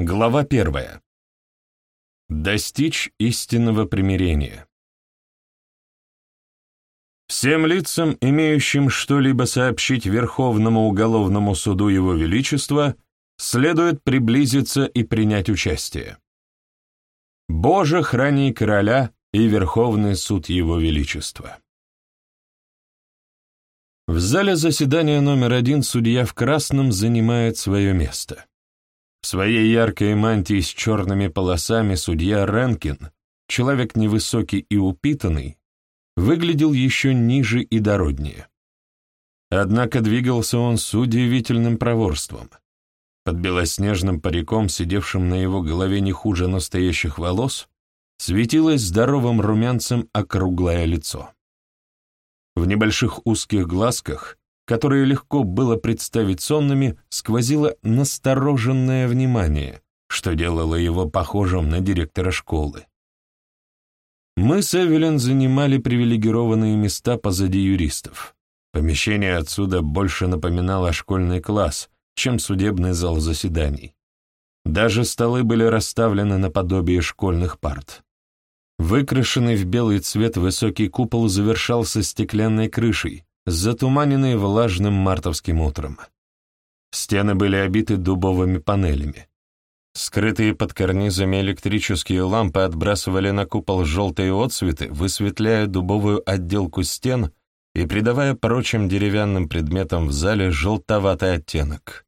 Глава первая. Достичь истинного примирения. Всем лицам, имеющим что-либо сообщить Верховному уголовному суду Его Величества, следует приблизиться и принять участие. Боже, храни короля и Верховный суд Его Величества. В зале заседания номер один судья в красном занимает свое место. В своей яркой мантии с черными полосами судья Ренкин, человек невысокий и упитанный, выглядел еще ниже и дороднее. Однако двигался он с удивительным проворством. Под белоснежным париком, сидевшим на его голове не хуже настоящих волос, светилось здоровым румянцем округлое лицо. В небольших узких глазках которые легко было представить сонными, сквозило настороженное внимание, что делало его похожим на директора школы. Мы с Эвелин занимали привилегированные места позади юристов. Помещение отсюда больше напоминало школьный класс, чем судебный зал заседаний. Даже столы были расставлены наподобие школьных парт. Выкрашенный в белый цвет высокий купол завершался стеклянной крышей, затуманенные влажным мартовским утром. Стены были обиты дубовыми панелями. Скрытые под карнизами электрические лампы отбрасывали на купол желтые отцветы, высветляя дубовую отделку стен и придавая прочим деревянным предметам в зале желтоватый оттенок.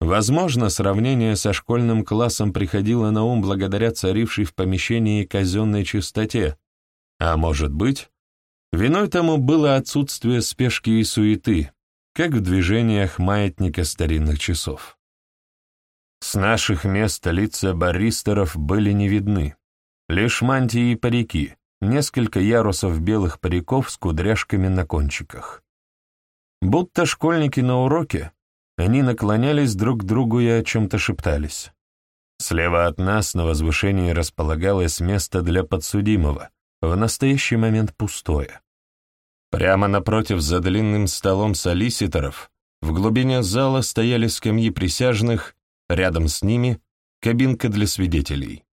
Возможно, сравнение со школьным классом приходило на ум благодаря царившей в помещении казенной чистоте, а может быть, Виной тому было отсутствие спешки и суеты, как в движениях маятника старинных часов. С наших мест лица баристеров были не видны. Лишь мантии и парики, несколько ярусов белых париков с кудряшками на кончиках. Будто школьники на уроке, они наклонялись друг к другу и о чем-то шептались. Слева от нас на возвышении располагалось место для подсудимого, в настоящий момент пустое. Прямо напротив, за длинным столом солиситоров, в глубине зала стояли скамьи присяжных, рядом с ними — кабинка для свидетелей.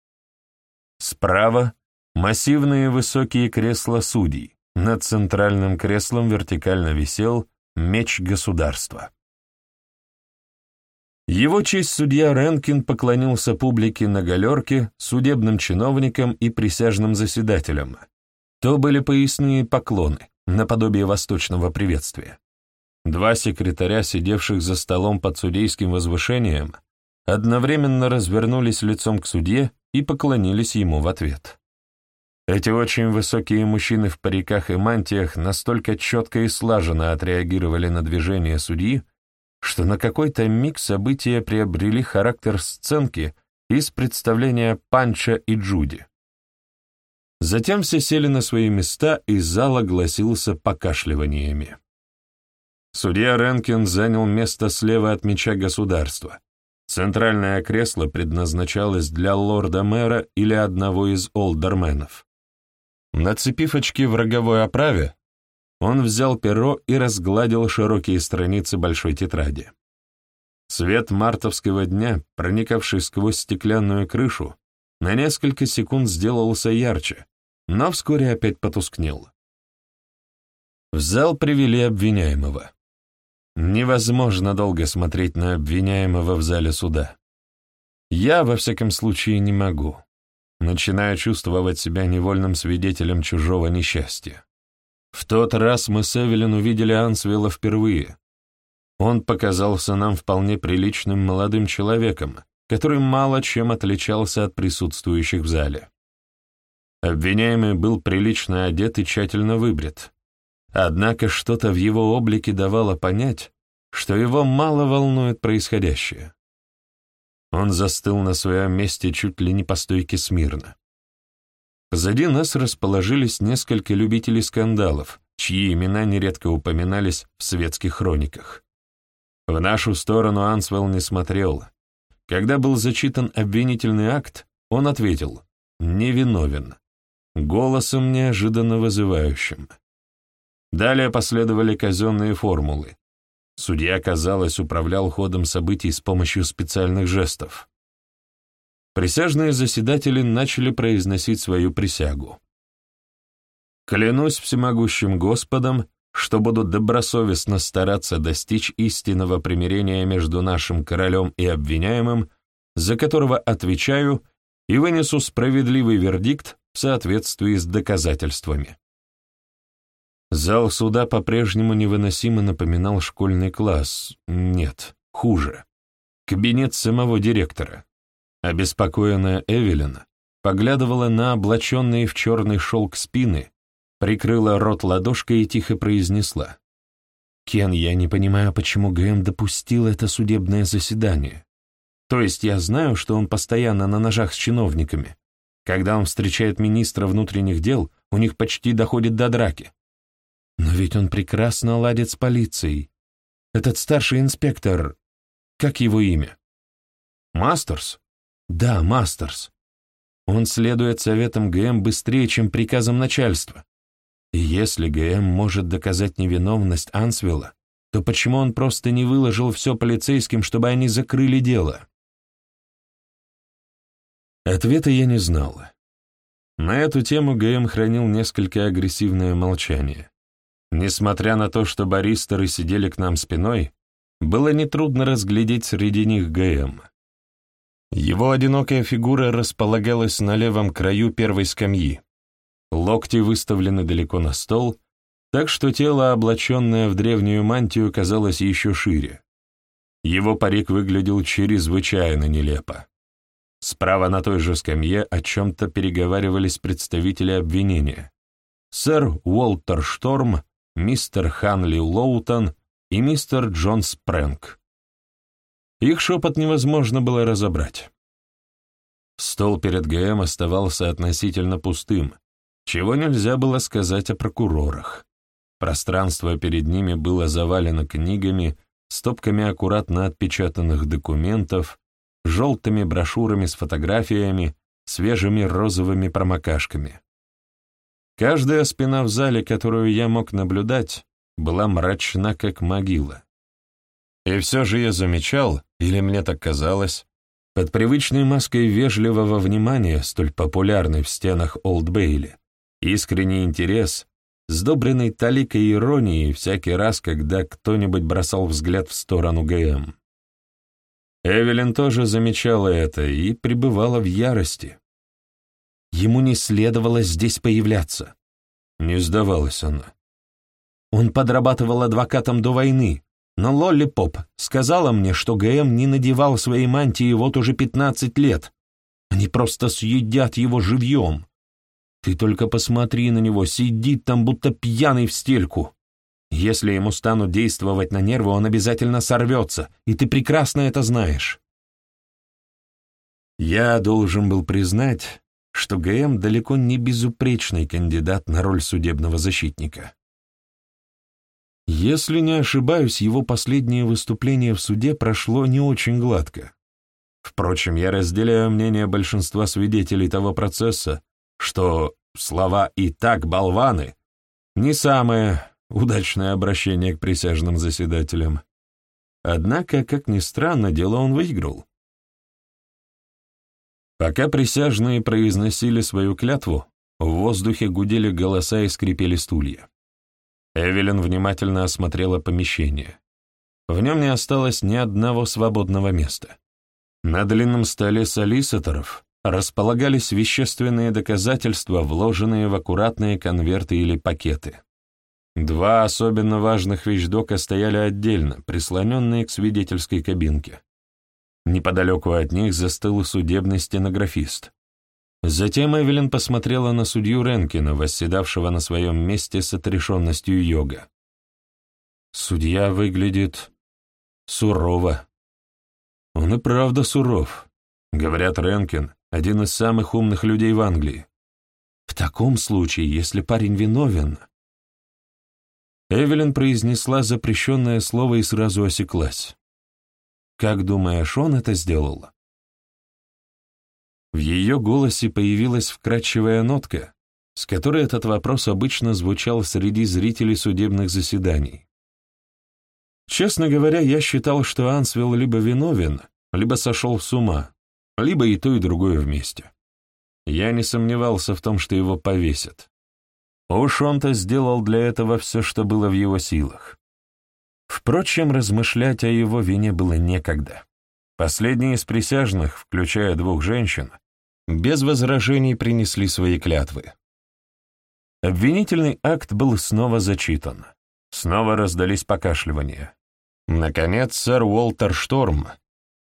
Справа — массивные высокие кресла судей, над центральным креслом вертикально висел меч государства. Его честь судья Ренкин поклонился публике на галерке, судебным чиновникам и присяжным заседателям. То были поясные поклоны, наподобие восточного приветствия. Два секретаря, сидевших за столом под судейским возвышением, одновременно развернулись лицом к судье и поклонились ему в ответ. Эти очень высокие мужчины в париках и мантиях настолько четко и слаженно отреагировали на движение судьи, что на какой-то миг события приобрели характер сценки из представления Панча и Джуди. Затем все сели на свои места, и зал огласился покашливаниями. Судья Ренкин занял место слева от меча государства. Центральное кресло предназначалось для лорда-мэра или одного из олдерменов. Нацепив очки в роговой оправе, он взял перо и разгладил широкие страницы большой тетради. Свет мартовского дня, проникавший сквозь стеклянную крышу, на несколько секунд сделался ярче, но вскоре опять потускнел. В зал привели обвиняемого. Невозможно долго смотреть на обвиняемого в зале суда. Я, во всяком случае, не могу. Начинаю чувствовать себя невольным свидетелем чужого несчастья. В тот раз мы с Эвелин увидели Ансвелла впервые. Он показался нам вполне приличным молодым человеком, который мало чем отличался от присутствующих в зале. Обвиняемый был прилично одет и тщательно выбрит. Однако что-то в его облике давало понять, что его мало волнует происходящее. Он застыл на своем месте чуть ли не по стойке смирно. Позади нас расположились несколько любителей скандалов, чьи имена нередко упоминались в светских хрониках. В нашу сторону Ансвелл не смотрел. Когда был зачитан обвинительный акт, он ответил «невиновен» голосом неожиданно вызывающим. Далее последовали казенные формулы. Судья, казалось, управлял ходом событий с помощью специальных жестов. присяжные заседатели начали произносить свою присягу. «Клянусь всемогущим Господом, что буду добросовестно стараться достичь истинного примирения между нашим королем и обвиняемым, за которого отвечаю и вынесу справедливый вердикт в соответствии с доказательствами». Зал суда по-прежнему невыносимо напоминал школьный класс. Нет, хуже. Кабинет самого директора. Обеспокоенная Эвелин поглядывала на облаченные в черный шелк спины, прикрыла рот ладошкой и тихо произнесла. «Кен, я не понимаю, почему ГМ допустил это судебное заседание. То есть я знаю, что он постоянно на ножах с чиновниками. Когда он встречает министра внутренних дел, у них почти доходит до драки. Но ведь он прекрасно ладит с полицией. Этот старший инспектор... Как его имя? Мастерс? Да, Мастерс. Он следует советам ГМ быстрее, чем приказам начальства. И если ГМ может доказать невиновность Ансвилла, то почему он просто не выложил все полицейским, чтобы они закрыли дело? Ответа я не знал. На эту тему ГМ хранил несколько агрессивное молчание. Несмотря на то, что баристеры сидели к нам спиной, было нетрудно разглядеть среди них ГМ. Его одинокая фигура располагалась на левом краю первой скамьи. Локти выставлены далеко на стол, так что тело, облаченное в древнюю мантию, казалось еще шире. Его парик выглядел чрезвычайно нелепо. Справа на той же скамье о чем-то переговаривались представители обвинения. Сэр Уолтер Шторм мистер Ханли Лоутон и мистер Джон Спрэнк. Их шепот невозможно было разобрать. Стол перед ГМ оставался относительно пустым, чего нельзя было сказать о прокурорах. Пространство перед ними было завалено книгами, стопками аккуратно отпечатанных документов, желтыми брошюрами с фотографиями, свежими розовыми промокашками. Каждая спина в зале, которую я мог наблюдать, была мрачна, как могила. И все же я замечал, или мне так казалось, под привычной маской вежливого внимания, столь популярной в стенах Олд Бейли, искренний интерес, сдобренный таликой иронии всякий раз, когда кто-нибудь бросал взгляд в сторону ГМ. Эвелин тоже замечала это и пребывала в ярости. Ему не следовало здесь появляться. Не сдавалась она. Он подрабатывал адвокатом до войны, но Лолли Поп сказала мне, что ГМ не надевал своей мантии вот уже пятнадцать лет. Они просто съедят его живьем. Ты только посмотри на него, сидит там, будто пьяный в стельку. Если ему станут действовать на нервы, он обязательно сорвется, и ты прекрасно это знаешь. Я должен был признать, что ГМ далеко не безупречный кандидат на роль судебного защитника. Если не ошибаюсь, его последнее выступление в суде прошло не очень гладко. Впрочем, я разделяю мнение большинства свидетелей того процесса, что слова «и так, болваны» — не самое удачное обращение к присяжным заседателям. Однако, как ни странно, дело он выиграл. Пока присяжные произносили свою клятву, в воздухе гудели голоса и скрипели стулья. Эвелин внимательно осмотрела помещение. В нем не осталось ни одного свободного места. На длинном столе солиситоров располагались вещественные доказательства, вложенные в аккуратные конверты или пакеты. Два особенно важных вещдока стояли отдельно, прислоненные к свидетельской кабинке. Неподалеку от них застыл судебный стенографист. Затем Эвелин посмотрела на судью Ренкина, восседавшего на своем месте с отрешенностью йога. Судья выглядит сурово. Он и правда суров. Говорят, Ренкин — один из самых умных людей в Англии. В таком случае, если парень виновен... Эвелин произнесла запрещенное слово и сразу осеклась. Как думаешь, он это сделал?» В ее голосе появилась вкрадчивая нотка, с которой этот вопрос обычно звучал среди зрителей судебных заседаний. Честно говоря, я считал, что Ансвилл либо виновен, либо сошел с ума, либо и то, и другое вместе. Я не сомневался в том, что его повесят. Уж он-то сделал для этого все, что было в его силах. Впрочем, размышлять о его вине было некогда. Последние из присяжных, включая двух женщин, без возражений принесли свои клятвы. Обвинительный акт был снова зачитан. Снова раздались покашливания. Наконец, сэр Уолтер Шторм,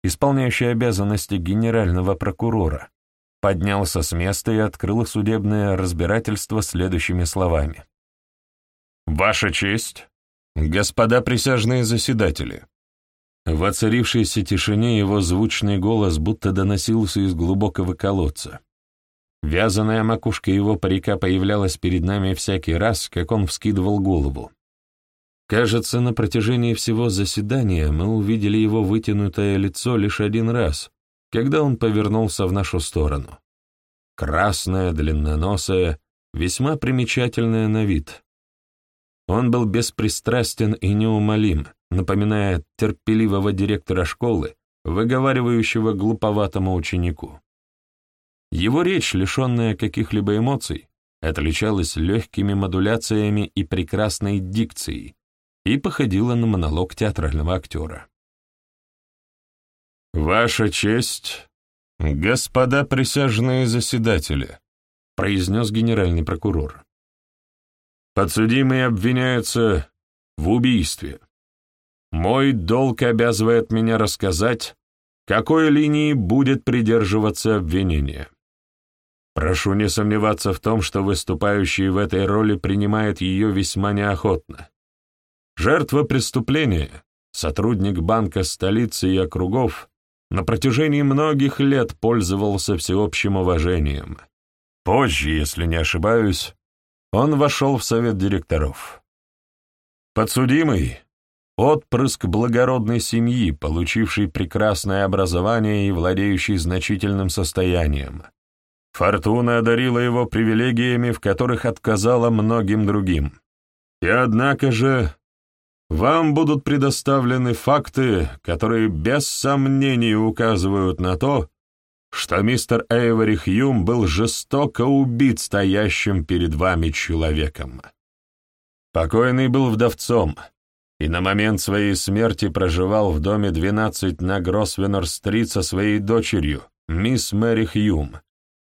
исполняющий обязанности генерального прокурора, поднялся с места и открыл судебное разбирательство следующими словами. «Ваша честь, господа присяжные заседатели». В оцарившейся тишине его звучный голос будто доносился из глубокого колодца. Вязаная макушка его парика появлялась перед нами всякий раз, как он вскидывал голову. Кажется, на протяжении всего заседания мы увидели его вытянутое лицо лишь один раз, когда он повернулся в нашу сторону. Красное, длинноносое, весьма примечательное на вид. Он был беспристрастен и неумолим, напоминая терпеливого директора школы, выговаривающего глуповатому ученику. Его речь, лишенная каких-либо эмоций, отличалась легкими модуляциями и прекрасной дикцией и походила на монолог театрального актера. «Ваша честь, господа присяжные заседатели», — произнес генеральный прокурор. «Подсудимый обвиняется в убийстве. Мой долг обязывает меня рассказать, какой линии будет придерживаться обвинение. Прошу не сомневаться в том, что выступающий в этой роли принимает ее весьма неохотно. Жертва преступления, сотрудник банка столицы и округов, на протяжении многих лет пользовался всеобщим уважением. Позже, если не ошибаюсь, он вошел в совет директоров. Подсудимый — отпрыск благородной семьи, получивший прекрасное образование и владеющий значительным состоянием. Фортуна одарила его привилегиями, в которых отказала многим другим. И однако же вам будут предоставлены факты, которые без сомнений указывают на то, что мистер Эйвори Хьюм был жестоко убит стоящим перед вами человеком. Покойный был вдовцом и на момент своей смерти проживал в доме 12 на Гросвеннер-стрит со своей дочерью, мисс Мэри Хьюм,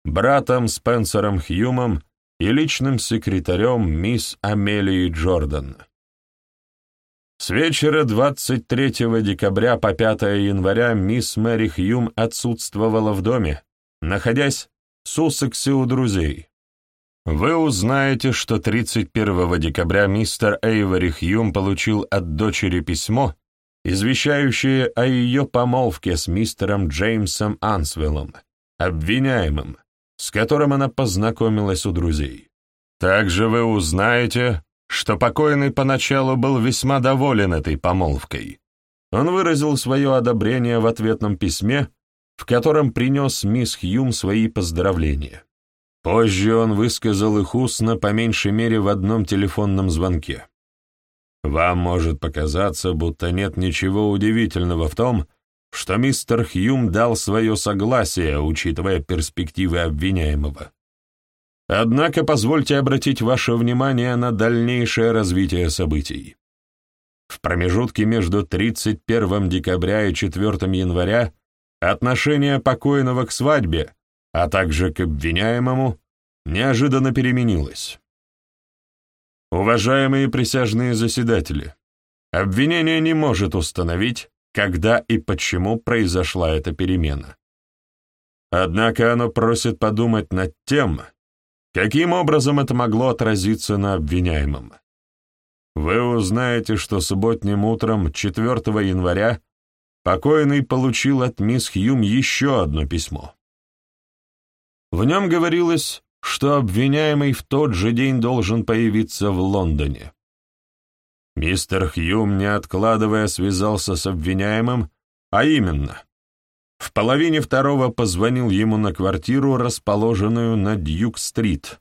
братом Спенсером Хьюмом и личным секретарем мисс Амелией Джордан. С вечера 23 декабря по 5 января мисс Мэри Хьюм отсутствовала в доме, находясь в Суссексе у друзей. Вы узнаете, что 31 декабря мистер Эйвори Хьюм получил от дочери письмо, извещающее о ее помолвке с мистером Джеймсом Ансвиллом, обвиняемым, с которым она познакомилась у друзей. Также вы узнаете, что покойный поначалу был весьма доволен этой помолвкой. Он выразил свое одобрение в ответном письме, в котором принес мисс Хьюм свои поздравления. Позже он высказал их устно по меньшей мере в одном телефонном звонке. Вам может показаться, будто нет ничего удивительного в том, что мистер Хьюм дал свое согласие, учитывая перспективы обвиняемого. Однако позвольте обратить ваше внимание на дальнейшее развитие событий. В промежутке между 31 декабря и 4 января отношение покойного к свадьбе, а также к обвиняемому, неожиданно переменилось. Уважаемые присяжные заседатели, обвинение не может установить, когда и почему произошла эта перемена. Однако оно просит подумать над тем, Каким образом это могло отразиться на обвиняемом? Вы узнаете, что субботним утром 4 января покойный получил от мисс Хьюм еще одно письмо. В нем говорилось, что обвиняемый в тот же день должен появиться в Лондоне. Мистер Хьюм, не откладывая, связался с обвиняемым, а именно, в половине второго позвонил ему на квартиру, расположенную на Дьюк-стрит.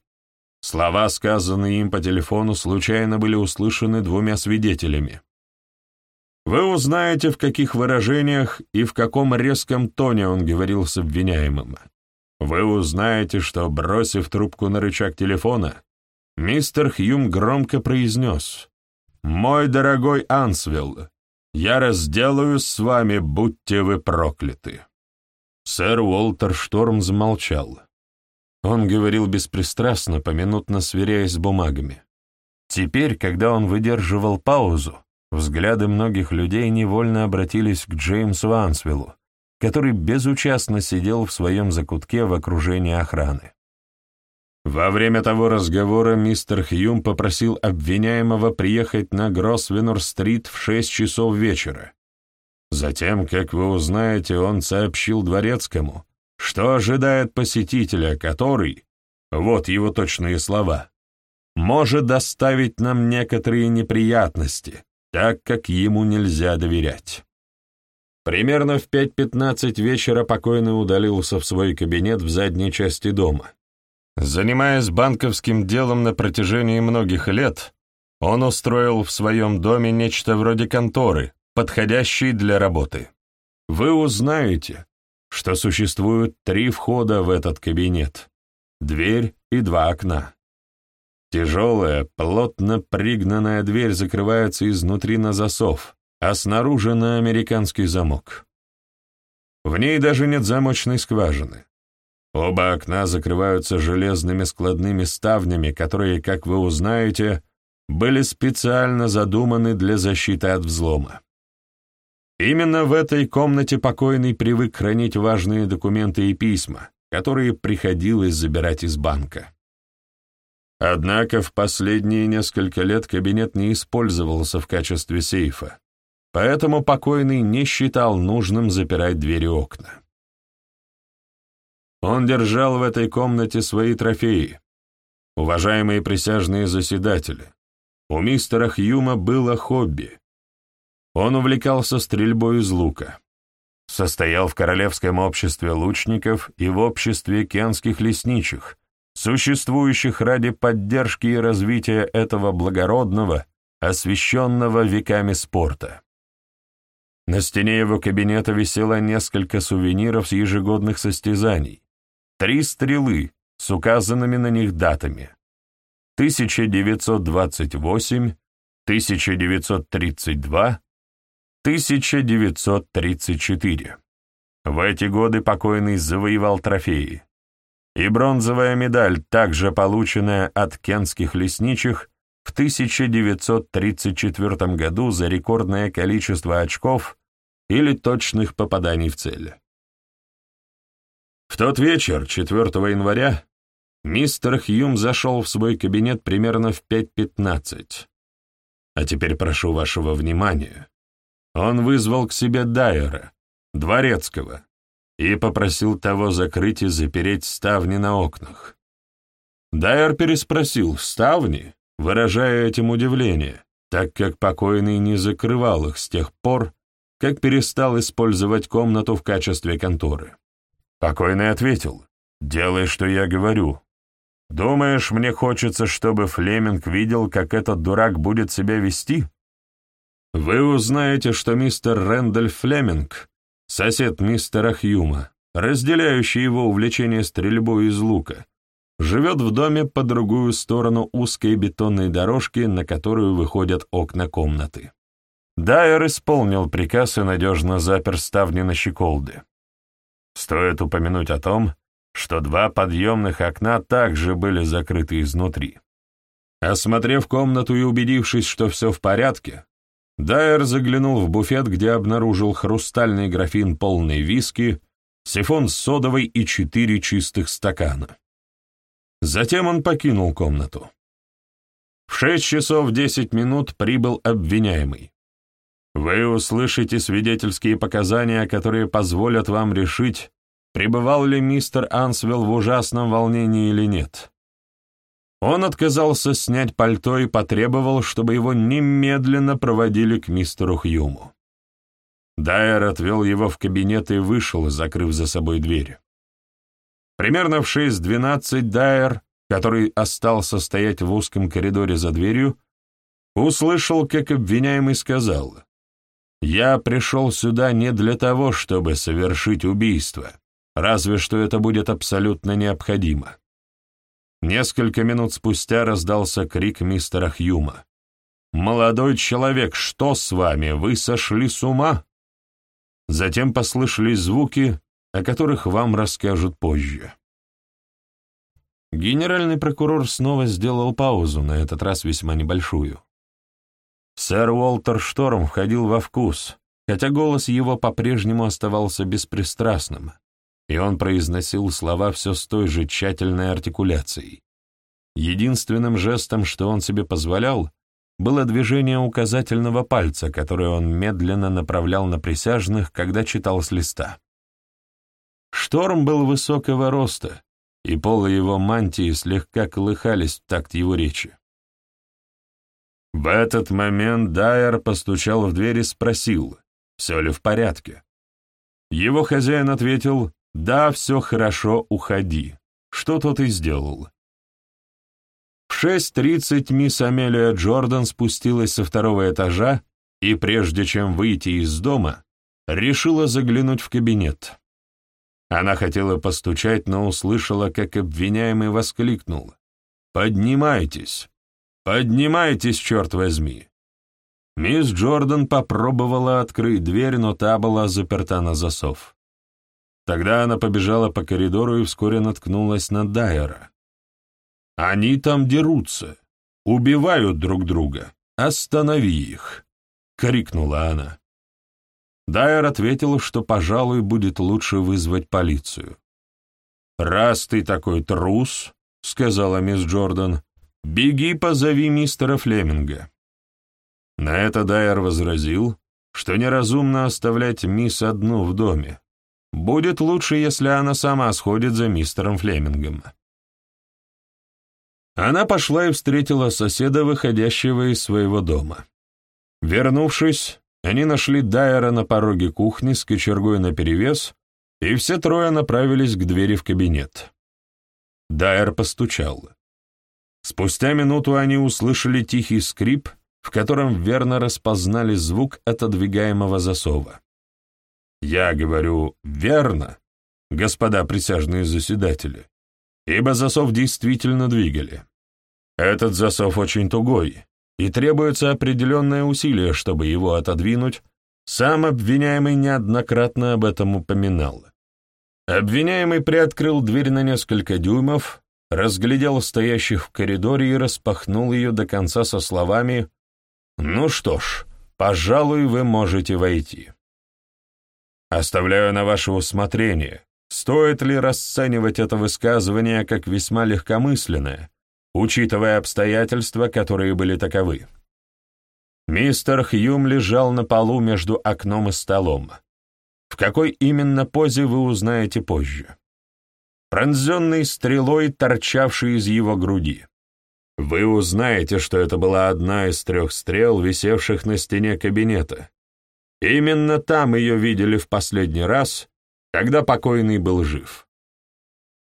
Слова, сказанные им по телефону, случайно были услышаны двумя свидетелями. Вы узнаете, в каких выражениях и в каком резком тоне он говорил с обвиняемым. Вы узнаете, что, бросив трубку на рычаг телефона, мистер Хьюм громко произнес «Мой дорогой Ансвилл, я разделаюсь с вами, будьте вы прокляты». Сэр Уолтер Шторм замолчал. Он говорил беспристрастно, поминутно сверяясь с бумагами. Теперь, когда он выдерживал паузу, взгляды многих людей невольно обратились к Джеймсу Ансвиллу, который безучастно сидел в своем закутке в окружении охраны. Во время того разговора мистер Хьюм попросил обвиняемого приехать на Гросвенор-стрит в шесть часов вечера. Затем, как вы узнаете, он сообщил дворецкому, что ожидает посетителя, который, вот его точные слова, может доставить нам некоторые неприятности, так как ему нельзя доверять. Примерно в 5.15 вечера покойный удалился в свой кабинет в задней части дома. Занимаясь банковским делом на протяжении многих лет, он устроил в своем доме нечто вроде конторы, подходящей для работы. Вы узнаете, что существует три входа в этот кабинет, дверь и два окна. Тяжелая, плотно пригнанная дверь закрывается изнутри на засов, а снаружи на американский замок. В ней даже нет замочной скважины. Оба окна закрываются железными складными ставнями, которые, как вы узнаете, были специально задуманы для защиты от взлома. Именно в этой комнате покойный привык хранить важные документы и письма, которые приходилось забирать из банка. Однако в последние несколько лет кабинет не использовался в качестве сейфа, поэтому покойный не считал нужным запирать двери окна. Он держал в этой комнате свои трофеи. Уважаемые присяжные заседатели, у мистера Хьюма было хобби. Он увлекался стрельбой из лука. Состоял в Королевском обществе лучников и в обществе кенских лесничих, существующих ради поддержки и развития этого благородного, освященного веками спорта. На стене его кабинета висело несколько сувениров с ежегодных состязаний. Три стрелы с указанными на них датами. 1928, 1932, 1934. В эти годы покойный завоевал трофеи. И бронзовая медаль, также полученная от кенских лесничих в 1934 году за рекордное количество очков или точных попаданий в цель. В тот вечер, 4 января, мистер Хьюм зашел в свой кабинет примерно в 5.15. А теперь прошу вашего внимания. Он вызвал к себе Дайера, дворецкого, и попросил того закрыть и запереть ставни на окнах. Дайер переспросил «ставни?», выражая этим удивление, так как покойный не закрывал их с тех пор, как перестал использовать комнату в качестве конторы. Покойный ответил, «Делай, что я говорю. Думаешь, мне хочется, чтобы Флеминг видел, как этот дурак будет себя вести?» Вы узнаете, что мистер Рэндальф Флеминг, сосед мистера Хьюма, разделяющий его увлечение стрельбой из лука, живет в доме по другую сторону узкой бетонной дорожки, на которую выходят окна комнаты. Дайер исполнил приказ и надежно запер ставни на щеколды. Стоит упомянуть о том, что два подъемных окна также были закрыты изнутри. Осмотрев комнату и убедившись, что все в порядке, Дайер заглянул в буфет, где обнаружил хрустальный графин полный виски, сифон с содовой и четыре чистых стакана. Затем он покинул комнату. В шесть часов десять минут прибыл обвиняемый. Вы услышите свидетельские показания, которые позволят вам решить, пребывал ли мистер Ансвелл в ужасном волнении или нет. Он отказался снять пальто и потребовал, чтобы его немедленно проводили к мистеру Хьюму. Дайер отвел его в кабинет и вышел, закрыв за собой дверь. Примерно в 6.12 Дайер, который остался стоять в узком коридоре за дверью, услышал, как обвиняемый сказал, Я пришел сюда не для того, чтобы совершить убийство, разве что это будет абсолютно необходимо. Несколько минут спустя раздался крик мистера Хьюма. «Молодой человек, что с вами? Вы сошли с ума?» Затем послышались звуки, о которых вам расскажут позже. Генеральный прокурор снова сделал паузу, на этот раз весьма небольшую. Сэр Уолтер Шторм входил во вкус, хотя голос его по-прежнему оставался беспристрастным, и он произносил слова все с той же тщательной артикуляцией. Единственным жестом, что он себе позволял, было движение указательного пальца, которое он медленно направлял на присяжных, когда читал с листа. Шторм был высокого роста, и полы его мантии слегка колыхались в такт его речи. В этот момент Дайер постучал в дверь и спросил, все ли в порядке. Его хозяин ответил, «Да, все хорошо, уходи», что тот и сделал. В 6.30 мисс Амелия Джордан спустилась со второго этажа и, прежде чем выйти из дома, решила заглянуть в кабинет. Она хотела постучать, но услышала, как обвиняемый воскликнул. «Поднимайтесь! Поднимайтесь, черт возьми!» Мисс Джордан попробовала открыть дверь, но та была заперта на засов. Тогда она побежала по коридору и вскоре наткнулась на Дайера. «Они там дерутся, убивают друг друга. Останови их!» — крикнула она. Дайер ответил, что, пожалуй, будет лучше вызвать полицию. «Раз ты такой трус», — сказала мисс Джордан, — «беги позови мистера Флеминга». На это Дайер возразил, что неразумно оставлять мисс одну в доме. Будет лучше, если она сама сходит за мистером Флемингом. Она пошла и встретила соседа, выходящего из своего дома. Вернувшись, они нашли Дайера на пороге кухни с кочергой наперевес, и все трое направились к двери в кабинет. Дайер постучал. Спустя минуту они услышали тихий скрип, в котором верно распознали звук отодвигаемого засова. Я говорю «верно», господа присяжные заседатели, ибо засов действительно двигали. Этот засов очень тугой, и требуется определенное усилие, чтобы его отодвинуть, сам обвиняемый неоднократно об этом упоминал. Обвиняемый приоткрыл дверь на несколько дюймов, разглядел стоящих в коридоре и распахнул ее до конца со словами «Ну что ж, пожалуй, вы можете войти». Оставляю на ваше усмотрение, стоит ли расценивать это высказывание как весьма легкомысленное, учитывая обстоятельства, которые были таковы. Мистер Хьюм лежал на полу между окном и столом. В какой именно позе вы узнаете позже. Пронзенный стрелой, торчавший из его груди. Вы узнаете, что это была одна из трех стрел, висевших на стене кабинета. Именно там ее видели в последний раз, когда покойный был жив.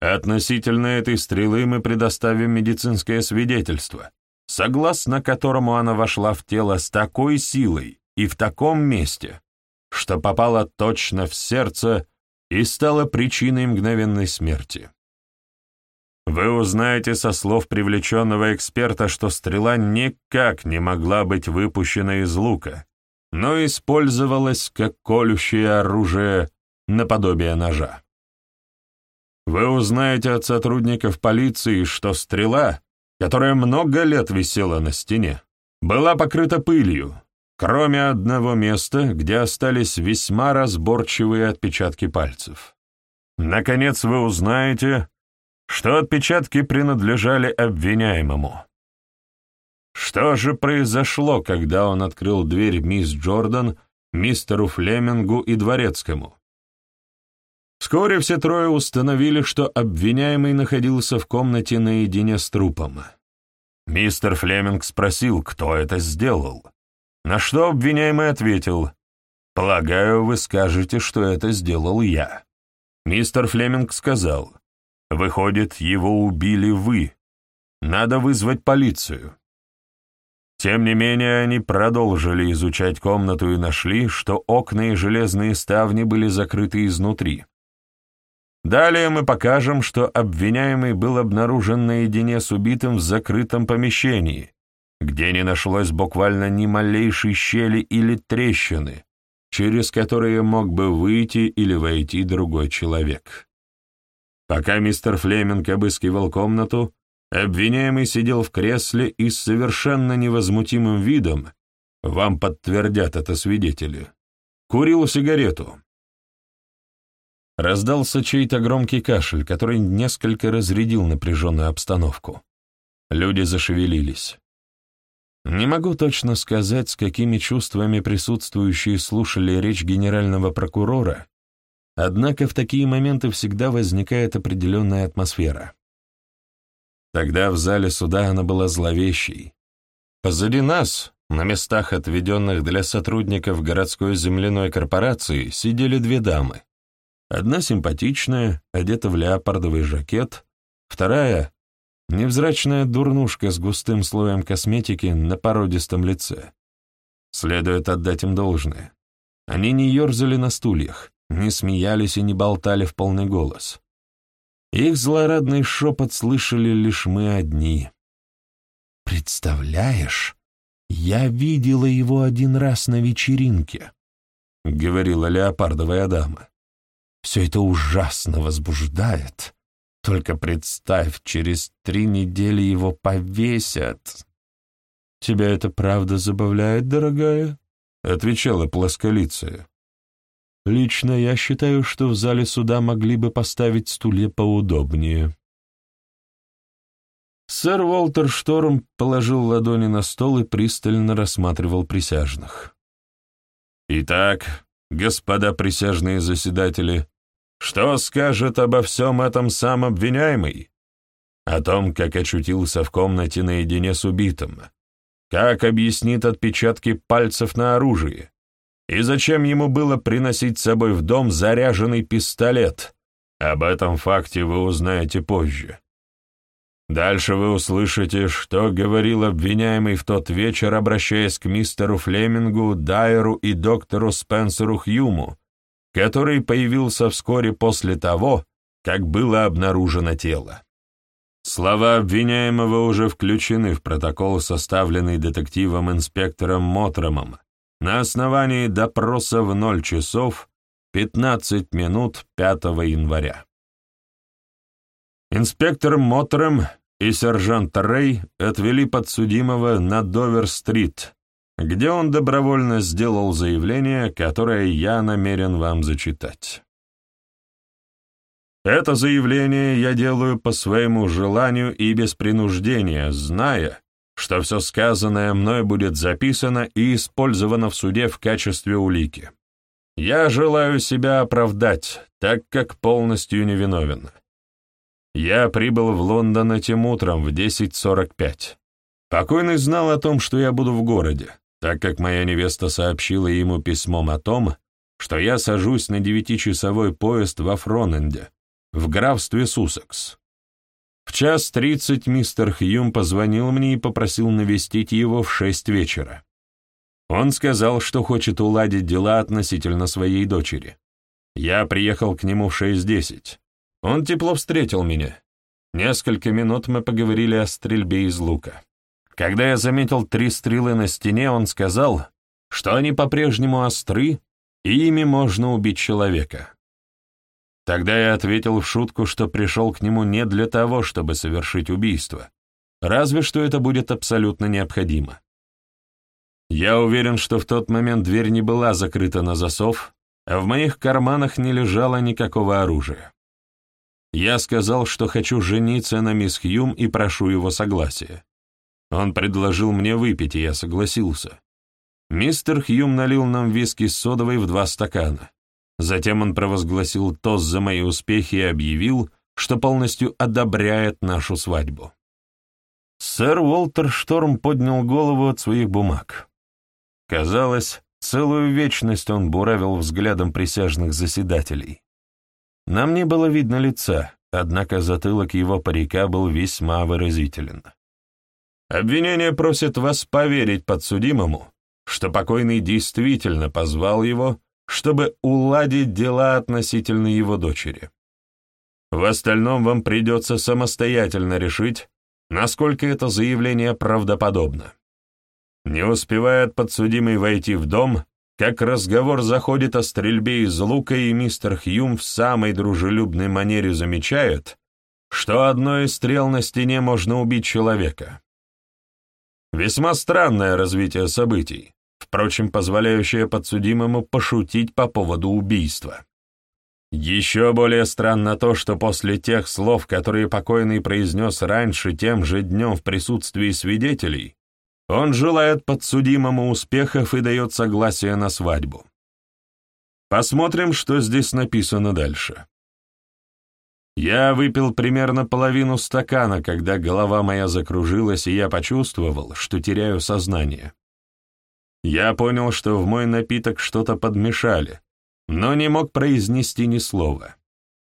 Относительно этой стрелы мы предоставим медицинское свидетельство, согласно которому она вошла в тело с такой силой и в таком месте, что попала точно в сердце и стала причиной мгновенной смерти. Вы узнаете со слов привлеченного эксперта, что стрела никак не могла быть выпущена из лука, но использовалась как колющее оружие наподобие ножа. Вы узнаете от сотрудников полиции, что стрела, которая много лет висела на стене, была покрыта пылью, кроме одного места, где остались весьма разборчивые отпечатки пальцев. Наконец вы узнаете, что отпечатки принадлежали обвиняемому. Что же произошло, когда он открыл дверь мисс Джордан, мистеру Флемингу и Дворецкому? Вскоре все трое установили, что обвиняемый находился в комнате наедине с трупом. Мистер Флеминг спросил, кто это сделал, на что обвиняемый ответил, «Полагаю, вы скажете, что это сделал я». Мистер Флеминг сказал, «Выходит, его убили вы. Надо вызвать полицию». Тем не менее, они продолжили изучать комнату и нашли, что окна и железные ставни были закрыты изнутри. Далее мы покажем, что обвиняемый был обнаружен наедине с убитым в закрытом помещении, где не нашлось буквально ни малейшей щели или трещины, через которые мог бы выйти или войти другой человек. Пока мистер Флеминг обыскивал комнату, обвиняемый сидел в кресле и с совершенно невозмутимым видом, вам подтвердят это свидетели, курил сигарету. Раздался чей-то громкий кашель, который несколько разрядил напряженную обстановку. Люди зашевелились. Не могу точно сказать, с какими чувствами присутствующие слушали речь генерального прокурора, однако в такие моменты всегда возникает определенная атмосфера. Тогда в зале суда она была зловещей. Позади нас, на местах, отведенных для сотрудников городской земляной корпорации, сидели две дамы. Одна симпатичная, одета в леопардовый жакет, вторая Невзрачная дурнушка с густым слоем косметики на породистом лице. Следует отдать им должное. Они не ерзали на стульях, не смеялись и не болтали в полный голос. Их злорадный шепот слышали лишь мы одни. «Представляешь, я видела его один раз на вечеринке», — говорила леопардовая дама. «Все это ужасно возбуждает. Только представь, через три недели его повесят. «Тебя это правда забавляет, дорогая?» — отвечала плосколицая. «Лично я считаю, что в зале суда могли бы поставить стулья поудобнее». Сэр Уолтер Шторм положил ладони на стол и пристально рассматривал присяжных. «Итак, господа присяжные заседатели, что скажет обо всем этом сам обвиняемый? О том, как очутился в комнате наедине с убитым, как объяснит отпечатки пальцев на оружии, и зачем ему было приносить с собой в дом заряженный пистолет. Об этом факте вы узнаете позже. Дальше вы услышите, что говорил обвиняемый в тот вечер, обращаясь к мистеру Флемингу, Дайеру и доктору Спенсеру Хьюму, который появился вскоре после того, как было обнаружено тело. Слова обвиняемого уже включены в протокол, составленный детективом-инспектором Мотромом на основании допроса в 0 часов 15 минут 5 января. Инспектор Мотром и сержант Рэй отвели подсудимого на Довер-стрит, где он добровольно сделал заявление, которое я намерен вам зачитать. Это заявление я делаю по своему желанию и без принуждения, зная, что все сказанное мной будет записано и использовано в суде в качестве улики. Я желаю себя оправдать, так как полностью невиновен. Я прибыл в Лондон этим утром в 10.45. Покойный знал о том, что я буду в городе, так как моя невеста сообщила ему письмом о том, что я сажусь на девятичасовой поезд во Фроненде, в графстве Суссекс. В час тридцать мистер Хьюм позвонил мне и попросил навестить его в шесть вечера. Он сказал, что хочет уладить дела относительно своей дочери. Я приехал к нему в шесть десять. Он тепло встретил меня. Несколько минут мы поговорили о стрельбе из лука. Когда я заметил три стрелы на стене, он сказал, что они по-прежнему остры, и ими можно убить человека. Тогда я ответил в шутку, что пришел к нему не для того, чтобы совершить убийство, разве что это будет абсолютно необходимо. Я уверен, что в тот момент дверь не была закрыта на засов, а в моих карманах не лежало никакого оружия. Я сказал, что хочу жениться на мисс Хьюм и прошу его согласия. Он предложил мне выпить, и я согласился. Мистер Хьюм налил нам виски с содовой в два стакана. Затем он провозгласил тост за мои успехи и объявил, что полностью одобряет нашу свадьбу. Сэр Уолтер Шторм поднял голову от своих бумаг. Казалось, целую вечность он буравил взглядом присяжных заседателей. Нам не было видно лица, однако затылок его парика был весьма выразителен. Обвинение просит вас поверить подсудимому, что покойный действительно позвал его, чтобы уладить дела относительно его дочери. В остальном вам придется самостоятельно решить, насколько это заявление правдоподобно. Не успевает подсудимый войти в дом, как разговор заходит о стрельбе из лука, и мистер Хьюм в самой дружелюбной манере замечает, что одной из стрел на стене можно убить человека. Весьма странное развитие событий, впрочем, позволяющее подсудимому пошутить по поводу убийства. Еще более странно то, что после тех слов, которые покойный произнес раньше тем же днем в присутствии свидетелей, он желает подсудимому успехов и дает согласие на свадьбу. Посмотрим, что здесь написано дальше. Я выпил примерно половину стакана, когда голова моя закружилась, и я почувствовал, что теряю сознание. Я понял, что в мой напиток что-то подмешали, но не мог произнести ни слова.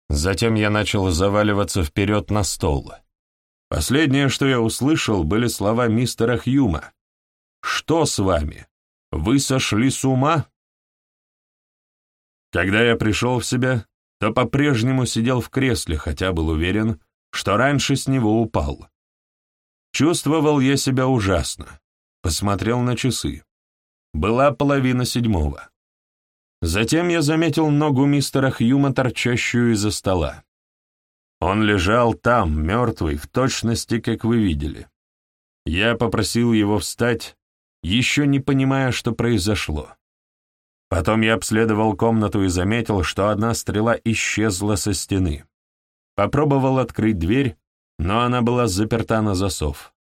Затем я начал заваливаться вперед на стол. Последнее, что я услышал, были слова мистера Хьюма. «Что с вами? Вы сошли с ума?» Когда я пришел в себя, то по-прежнему сидел в кресле, хотя был уверен, что раньше с него упал. Чувствовал я себя ужасно. Посмотрел на часы. Была половина седьмого. Затем я заметил ногу мистера Хьюма, торчащую из-за стола. Он лежал там, мертвый, в точности, как вы видели. Я попросил его встать, еще не понимая, что произошло. Потом я обследовал комнату и заметил, что одна стрела исчезла со стены. Попробовал открыть дверь, но она была заперта на засов.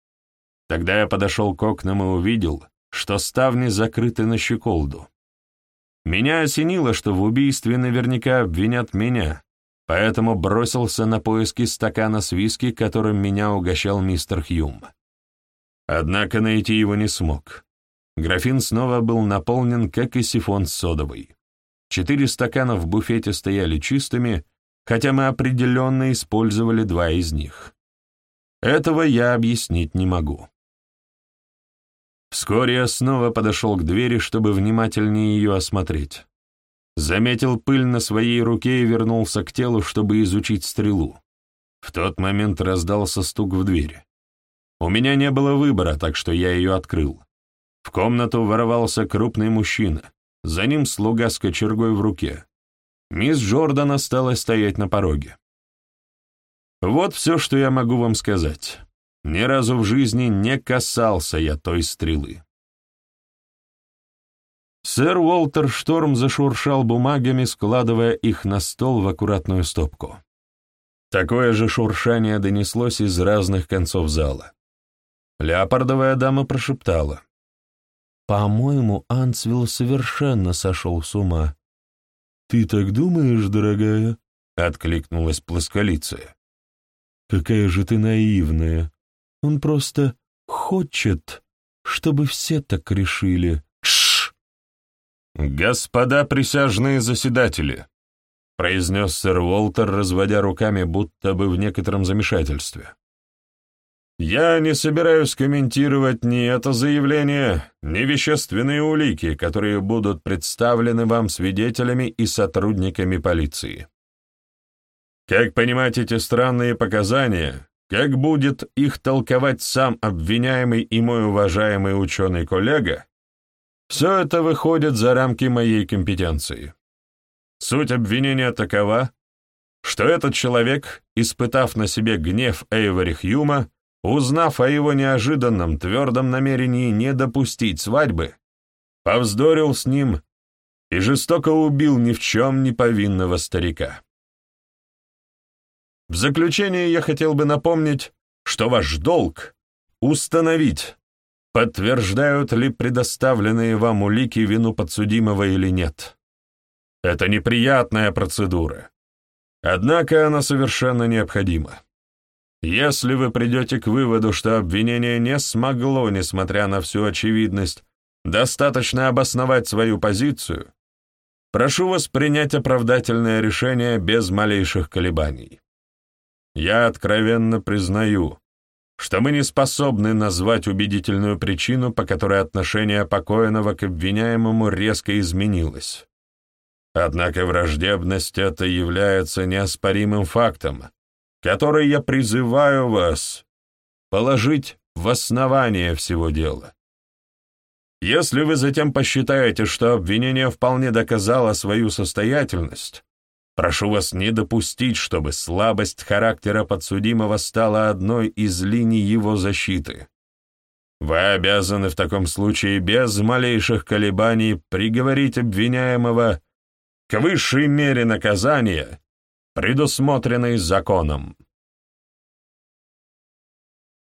Тогда я подошел к окнам и увидел, что ставни закрыты на щеколду. Меня осенило, что в убийстве наверняка обвинят меня, поэтому бросился на поиски стакана с виски, которым меня угощал мистер Хьюм. Однако найти его не смог. Графин снова был наполнен, как и сифон содовый. Четыре стакана в буфете стояли чистыми, хотя мы определенно использовали два из них. Этого я объяснить не могу. Вскоре я снова подошел к двери, чтобы внимательнее ее осмотреть. Заметил пыль на своей руке и вернулся к телу, чтобы изучить стрелу. В тот момент раздался стук в дверь. У меня не было выбора, так что я ее открыл. В комнату ворвался крупный мужчина, за ним слуга с кочергой в руке. Мисс Джордан осталась стоять на пороге. Вот все, что я могу вам сказать. Ни разу в жизни не касался я той стрелы. Сэр Уолтер Шторм зашуршал бумагами, складывая их на стол в аккуратную стопку. Такое же шуршание донеслось из разных концов зала. Леопардовая дама прошептала. «По-моему, Ансвилл совершенно сошел с ума». «Ты так думаешь, дорогая?» — откликнулась плосколицая. «Какая же ты наивная. Он просто хочет, чтобы все так решили». «Господа присяжные заседатели», — произнес сэр Уолтер, разводя руками, будто бы в некотором замешательстве. «Я не собираюсь комментировать ни это заявление, ни вещественные улики, которые будут представлены вам свидетелями и сотрудниками полиции. Как понимать эти странные показания, как будет их толковать сам обвиняемый и мой уважаемый ученый-коллега, все это выходит за рамки моей компетенции. Суть обвинения такова, что этот человек, испытав на себе гнев Эйвори Хьюма, узнав о его неожиданном твердом намерении не допустить свадьбы, повздорил с ним и жестоко убил ни в чем не повинного старика. В заключение я хотел бы напомнить, что ваш долг — установить, подтверждают ли предоставленные вам улики вину подсудимого или нет. Это неприятная процедура. Однако она совершенно необходима. Если вы придете к выводу, что обвинение не смогло, несмотря на всю очевидность, достаточно обосновать свою позицию, прошу вас принять оправдательное решение без малейших колебаний. Я откровенно признаю, что мы не способны назвать убедительную причину, по которой отношение покойного к обвиняемому резко изменилось. Однако враждебность эта является неоспоримым фактом, который я призываю вас положить в основание всего дела. Если вы затем посчитаете, что обвинение вполне доказало свою состоятельность, прошу вас не допустить, чтобы слабость характера подсудимого стала одной из линий его защиты. Вы обязаны в таком случае без малейших колебаний приговорить обвиняемого к высшей мере наказания, предусмотренной законом.